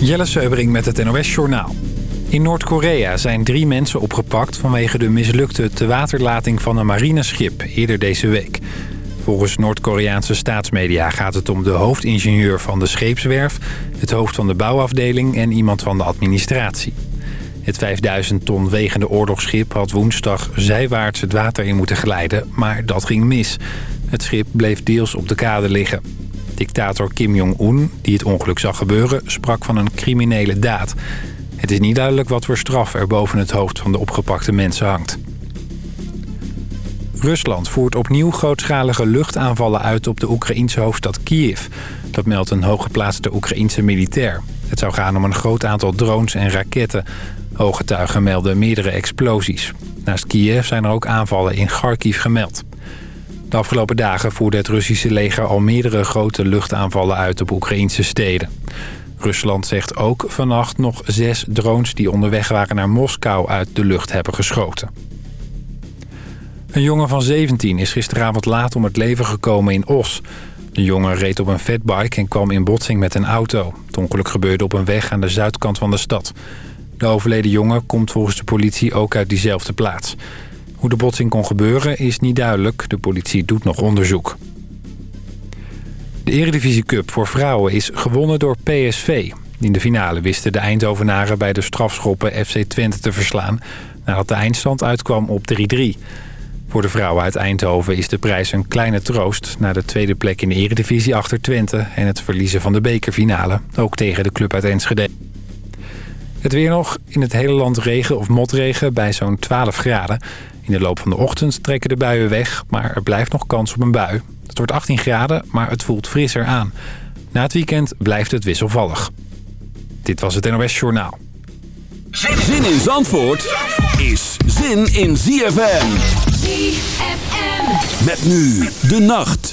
Jelle Seubering met het NOS Journaal. In Noord-Korea zijn drie mensen opgepakt vanwege de mislukte tewaterlating van een marineschip eerder deze week. Volgens Noord-Koreaanse staatsmedia gaat het om de hoofdingenieur van de scheepswerf, het hoofd van de bouwafdeling en iemand van de administratie. Het 5000 ton wegende oorlogsschip had woensdag zijwaarts het water in moeten glijden, maar dat ging mis. Het schip bleef deels op de kade liggen. Dictator Kim Jong-un, die het ongeluk zag gebeuren, sprak van een criminele daad. Het is niet duidelijk wat voor straf er boven het hoofd van de opgepakte mensen hangt. Rusland voert opnieuw grootschalige luchtaanvallen uit op de Oekraïense hoofdstad Kiev. Dat meldt een hooggeplaatste Oekraïense militair. Het zou gaan om een groot aantal drones en raketten. Ooggetuigen melden meerdere explosies. Naast Kiev zijn er ook aanvallen in Kharkiv gemeld. De afgelopen dagen voerde het Russische leger al meerdere grote luchtaanvallen uit op Oekraïnse steden. Rusland zegt ook vannacht nog zes drones die onderweg waren naar Moskou uit de lucht hebben geschoten. Een jongen van 17 is gisteravond laat om het leven gekomen in Os. De jongen reed op een fatbike en kwam in botsing met een auto. Het ongeluk gebeurde op een weg aan de zuidkant van de stad. De overleden jongen komt volgens de politie ook uit diezelfde plaats. Hoe de botsing kon gebeuren is niet duidelijk. De politie doet nog onderzoek. De Eredivisie Cup voor vrouwen is gewonnen door PSV. In de finale wisten de Eindhovenaren bij de strafschoppen FC Twente te verslaan... nadat de eindstand uitkwam op 3-3. Voor de vrouwen uit Eindhoven is de prijs een kleine troost... na de tweede plek in de Eredivisie achter Twente... en het verliezen van de bekerfinale, ook tegen de club uit Enschede. Het weer nog. In het hele land regen of motregen bij zo'n 12 graden. In de loop van de ochtend trekken de buien weg, maar er blijft nog kans op een bui. Het wordt 18 graden, maar het voelt frisser aan. Na het weekend blijft het wisselvallig. Dit was het NOS Journaal. Zin in Zandvoort is zin in ZFM. ZFM. Met nu de nacht.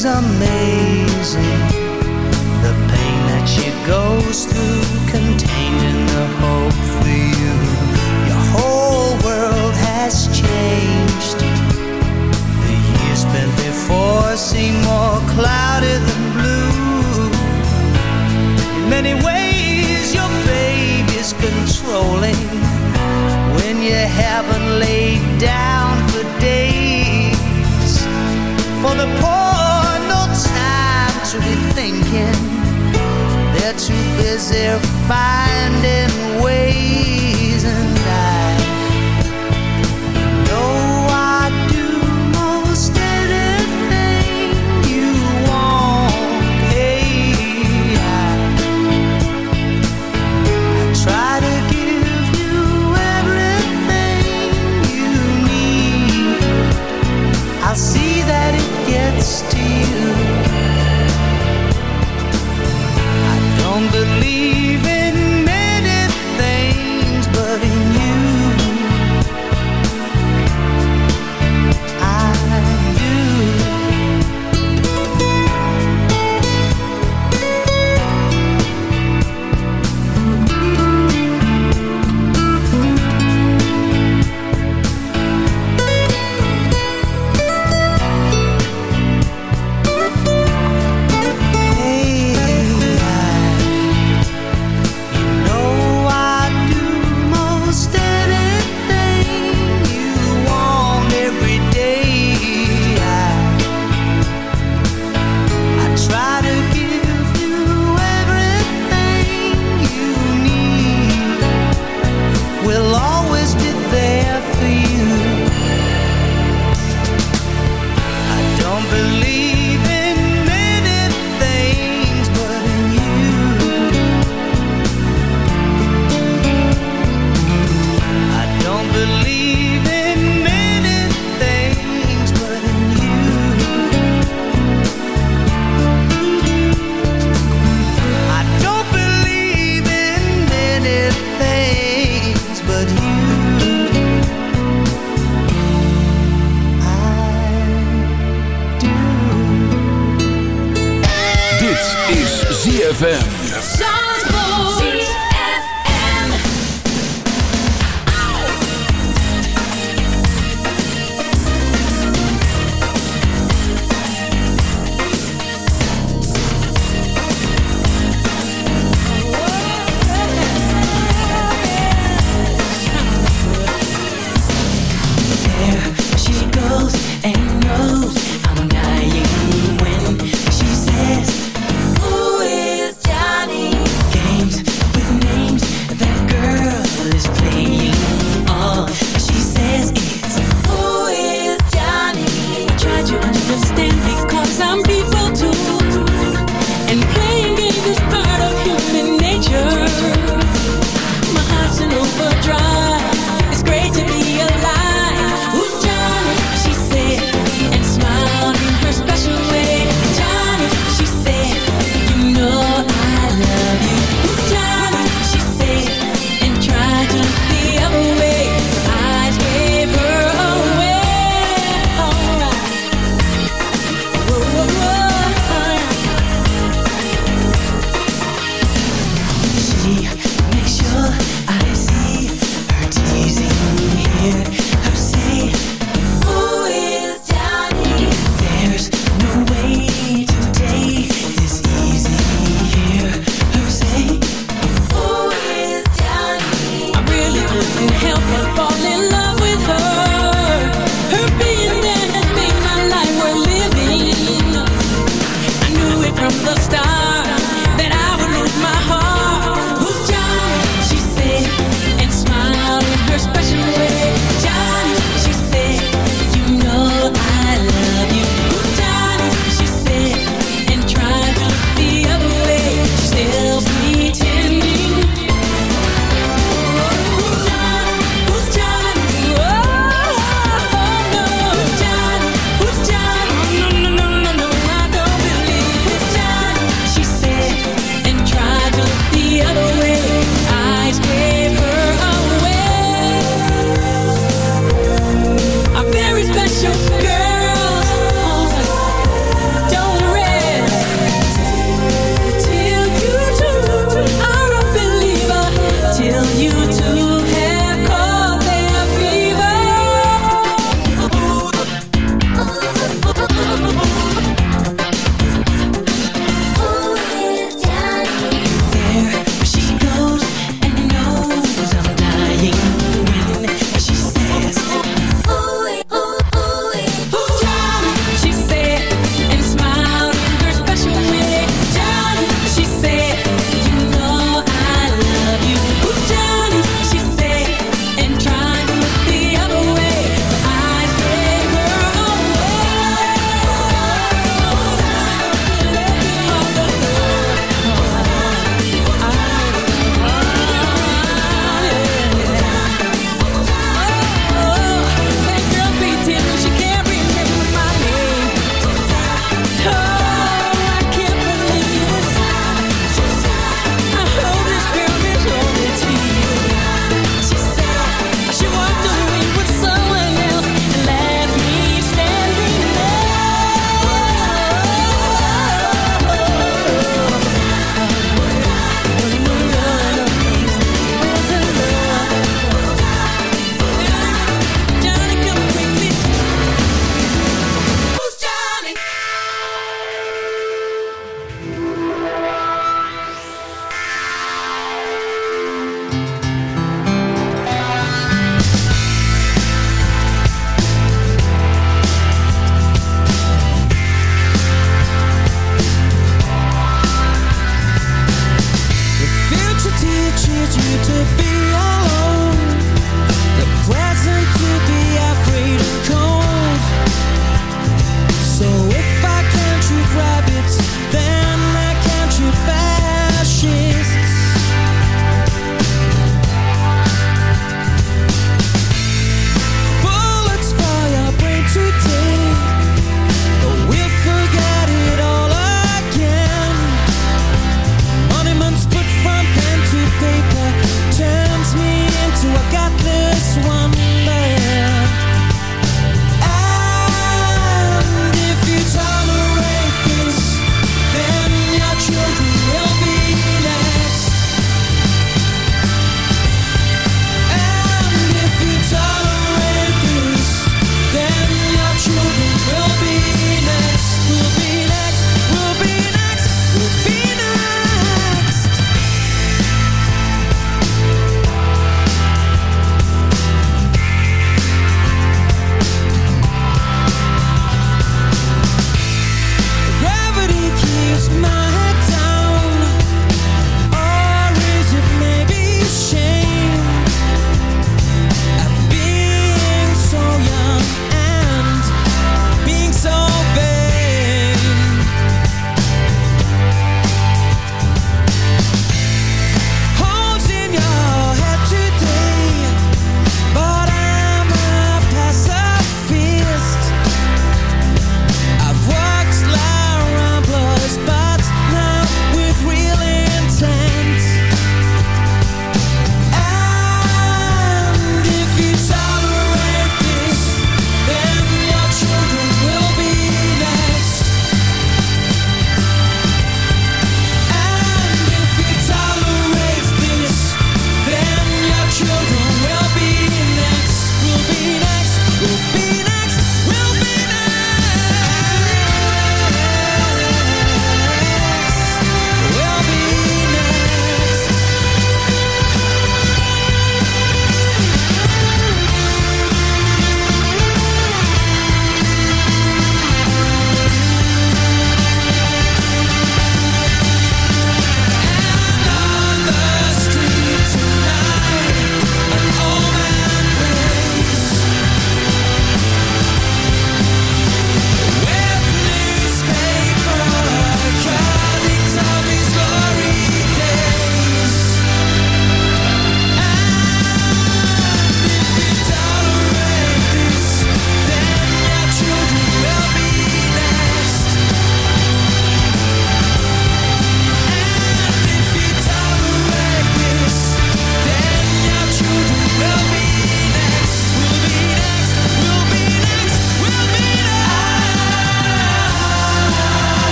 is amazing. The pain that she goes through, contained in the hope for you Your whole world has changed. The years spent before seem more cloudy than blue. In many ways, your baby's controlling when you haven't laid down for days. For the poor, too busy finding ways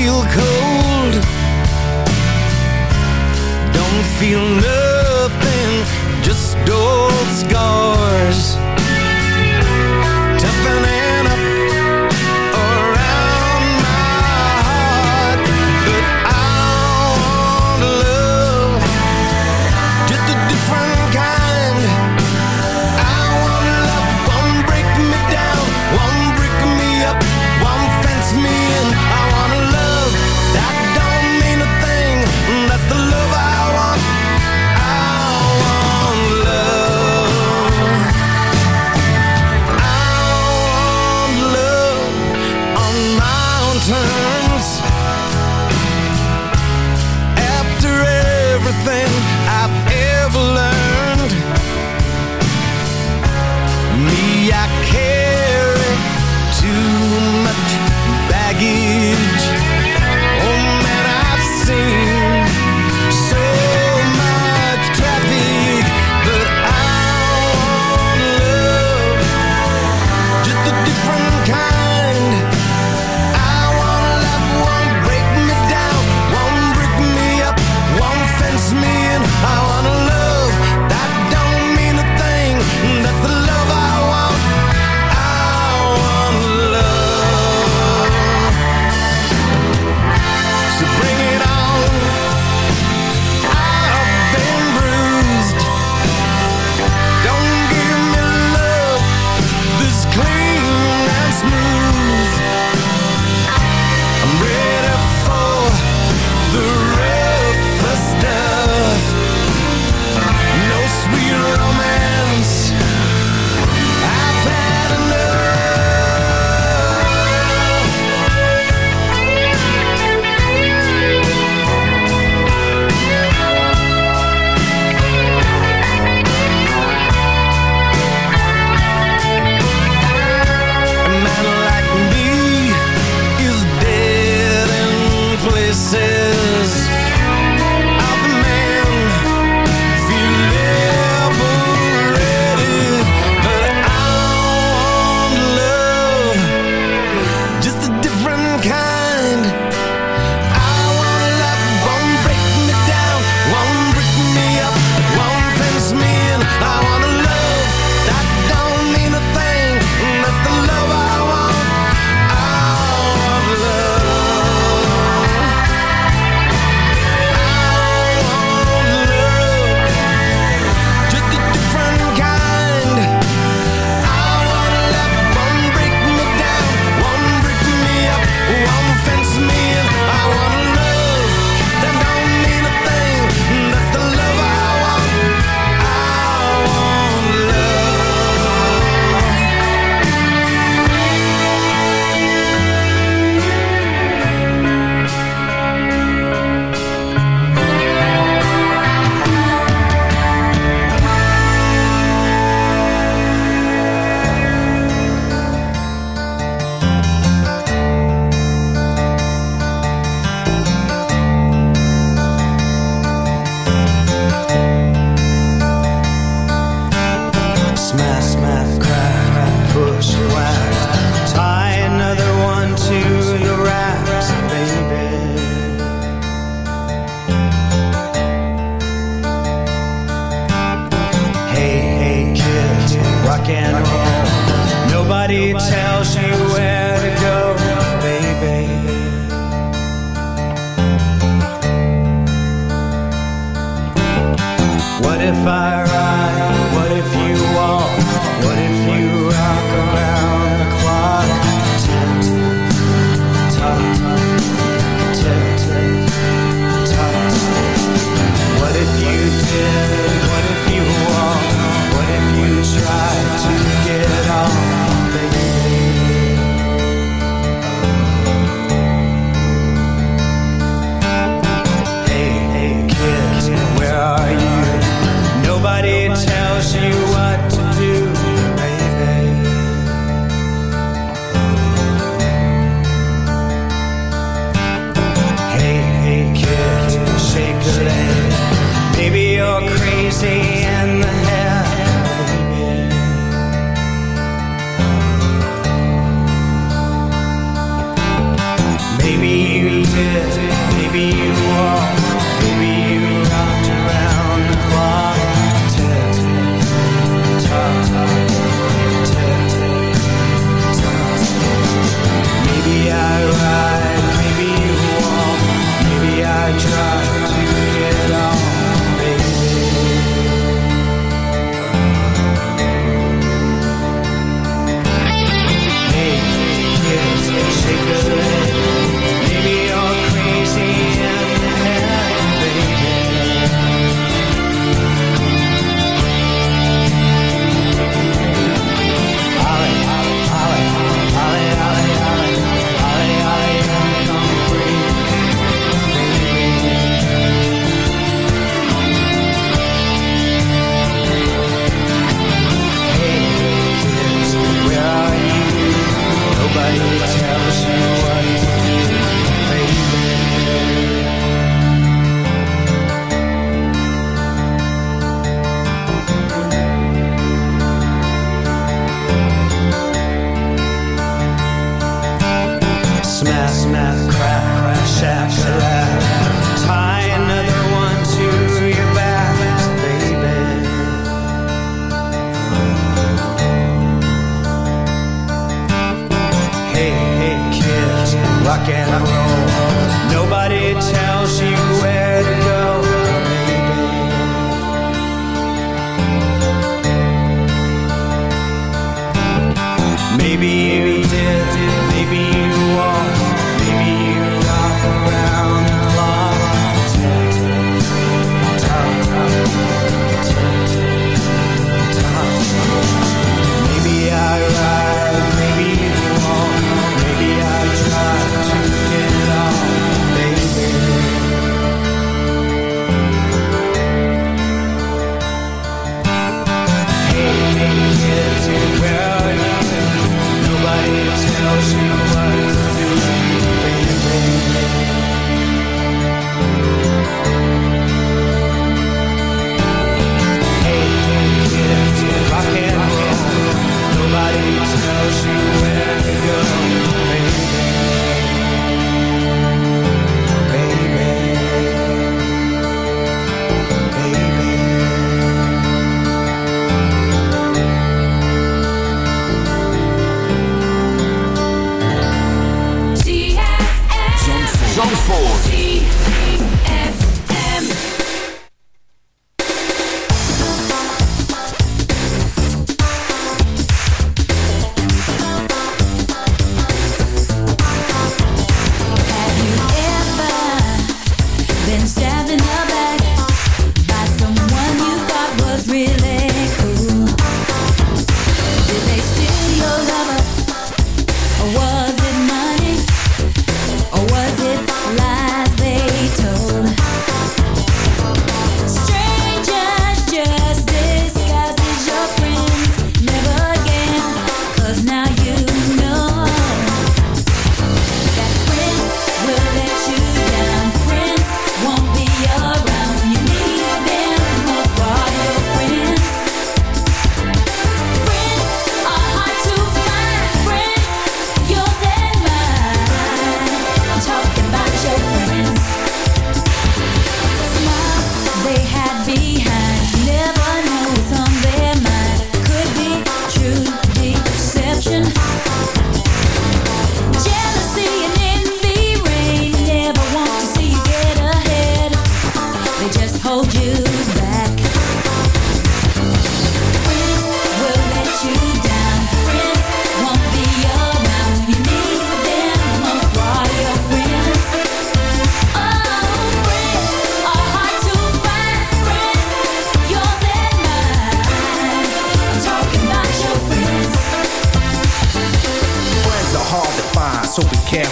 feel cold. Don't feel wish you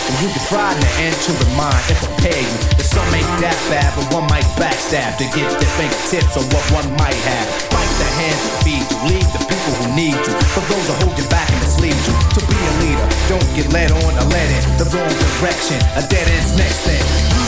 And you can try an end to the mind if I pay you, And some ain't that bad, but one might backstab to get their fingertips on what one might have. Fight the hands that feed you, lead the people who need you. For those who hold you back and mislead you. To be a leader, don't get led on or led in the wrong direction. A dead end's next thing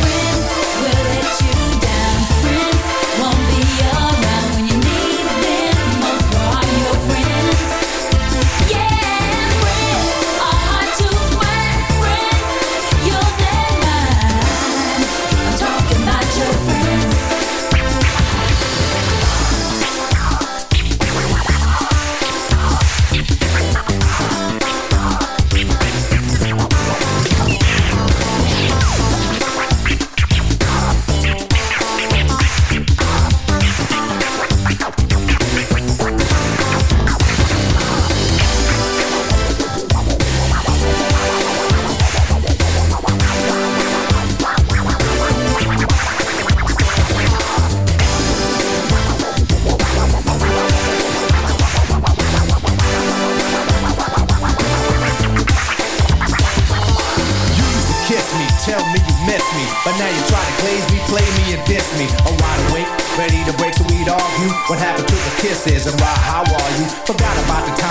Ready to break, so we'd argue. What happened to the kisses and why? How are you? Forgot about the times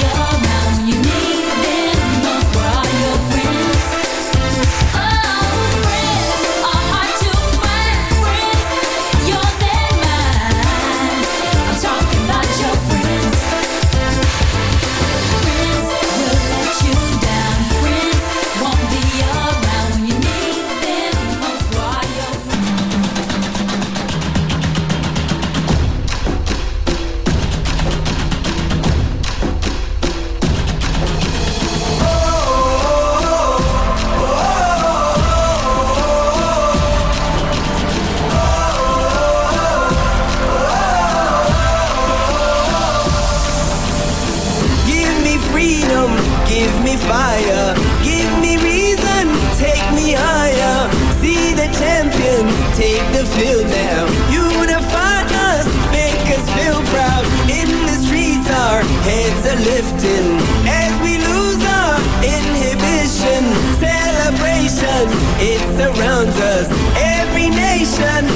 Won't surrounds us. Every nation,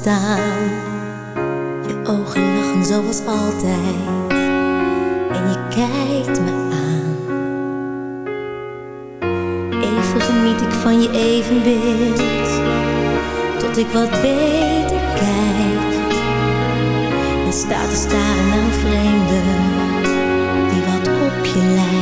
staan. Je ogen lachen zoals altijd en je kijkt me aan. Even geniet ik van je evenbeeld, tot ik wat beter kijk. En sta te staren een vreemde die wat op je lijkt.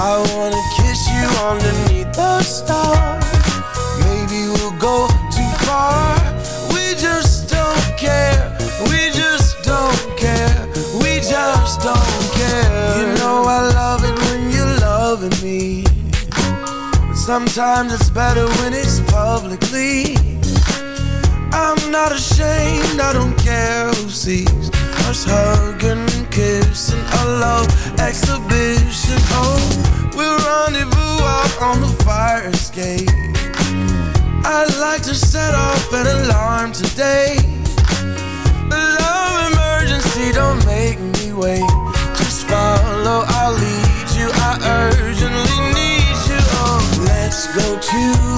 I wanna kiss you underneath the stars. Maybe we'll go too far. We just don't care. We just don't care. We just don't care. You know I love it when you're loving me. But sometimes it's better when it's publicly. I'm not ashamed, I don't care who sees us hugging and kissing a love exhibition. Oh, we'll rendezvous out on the fire escape. I'd like to set off an alarm today. A love emergency, don't make me wait. Just follow, I'll lead you. I urgently need you. Oh, let's go to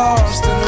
lost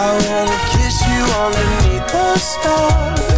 I wanna kiss you underneath the stars.